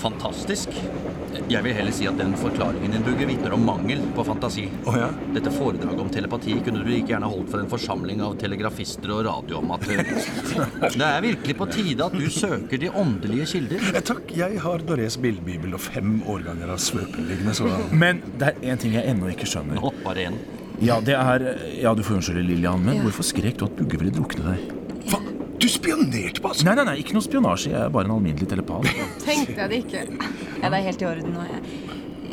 Fantastisk. Jeg vil heller si at den forklaringen din, Bugge, vitner om mangel på fantasi. Oh, ja? Dette foredraget om telepati kunne du like gjerne holdt for en forsamling av telegrafister og radioamatører. Det er virkelig på tide at du søker de åndelige kilder. Takk, jeg har Dorés bildbibel og fem årganger av svøpeliggende. så Men det er én ting jeg ennå ikke skjønner. Nå, bare en. Ja, det er Ja, du får unnskylde, Lillian, men hvorfor skrek du at Bugge ville drukne deg? Du spionerte på oss? Nei, nei, nei, ikke noe spionasje. Jeg er bare en alminnelig telepat. Tenkte jeg det ikke. Ja, det er helt i orden nå. Jeg,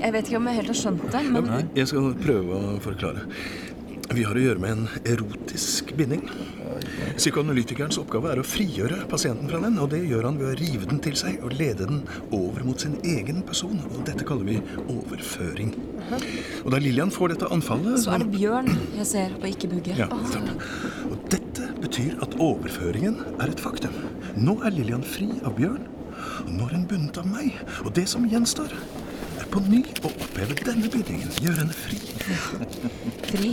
jeg vet ikke om jeg helt har skjønt det, men Jeg skal prøve å forklare. Vi har å gjøre med en erotisk binding. Psykoanalytikerens oppgave er å frigjøre pasienten fra den, og det gjør han ved å rive den til seg og lede den over mot sin egen person. Og dette kaller vi overføring. Og da Lillian får dette anfallet så er det Bjørn jeg ser, og ikke Bugge. Ja, nettopp. Og dette betyr at overføringen er et faktum. Nå er Lillian fri av Bjørn, og nå er hun bundet av meg. Og det som gjenstår, er på ny å oppheve denne bindingen. Gjøre henne fri. Fri.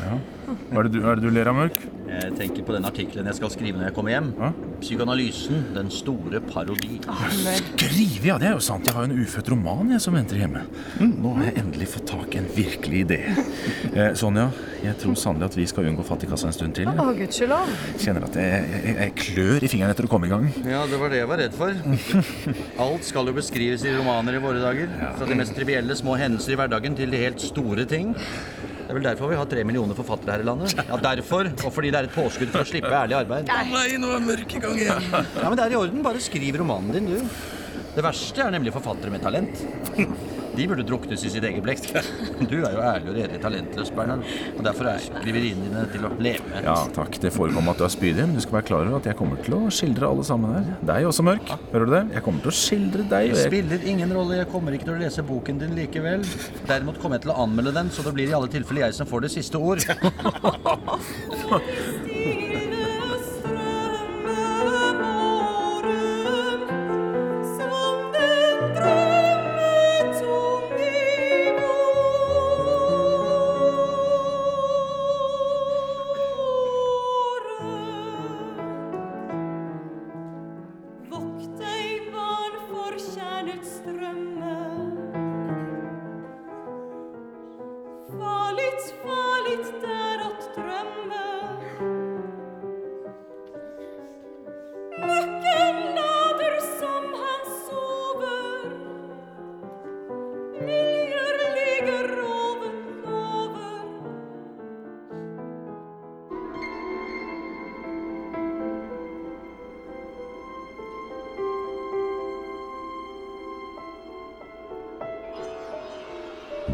Hva er det du, er det du ler av, Mørk? Jeg tenker på den artikkelen jeg skal skrive når jeg kommer hjem. Hæ? Psykoanalysen, den store parodi. Skrive, ja. Det er jo sant. Jeg har jo en ufødt roman jeg som venter hjemme. Nå har jeg endelig fått tak i en virkelig idé. Eh, Sonja, jeg tror sannelig at vi skal unngå fattigkassa en stund til. Å, gudskjelov. Kjenner at jeg, jeg, jeg klør i fingeren etter å komme i gang. Ja, det var det jeg var redd for. Alt skal jo beskrives i romaner i våre dager. Fra de mest trivielle små hendelser i hverdagen til de helt store ting. Det er vel derfor vi har tre millioner forfattere her i landet. Ja, derfor, Og fordi det er et påskudd for å slippe ærlig arbeid. Nei, nå er mørk i gang igjen. Ja, men det er i orden. Bare skriv romanen din, du. Det verste er nemlig forfattere med talent. De burde druknes i sitt eget blekk. Du er jo ærlig og redelig talentløs, Bernhard. Og derfor er skriveriene dine til å leve med. Ja, takk. Det forekommer at du er spydig, men du skal være klar over at jeg kommer til å skildre alle sammen her. Deg også, Mørk. Hører du det? Jeg kommer til å skildre deg. Det spiller ingen rolle. Jeg kommer ikke til å lese boken din likevel. Derimot kommer jeg til å anmelde den, så det blir i alle tilfeller jeg som får det siste ord.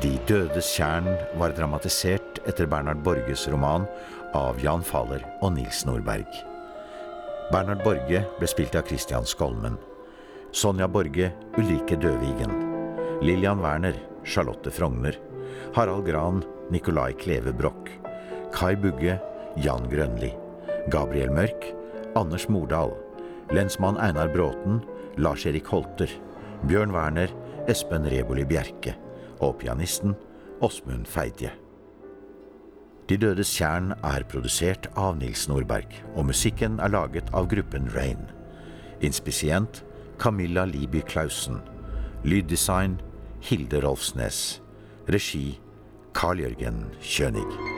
De dødes tjern var dramatisert etter Bernhard Borges roman av Jan Faller og Nils Nordberg. Bernhard Borge ble spilt av Christian Skolmen. Sonja Borge, Ulrikke Døvigen. Lillian Werner, Charlotte Frogner. Harald Gran, Nicolai Kleve Broch. Kai Bugge, Jan Grønli. Gabriel Mørk, Anders Mordal. Lensmann Einar Bråten, Lars-Erik Holter. Bjørn Werner, Espen Reboli Bjerke. Og pianisten Åsmund Feidje. De dødes tjern er produsert av Nils Nordberg, og musikken er laget av gruppen Rain. Inspisient Camilla Liby Clausen. Lyddesign Hilde Rolfsnes. Regi Carl Jørgen Kjønig.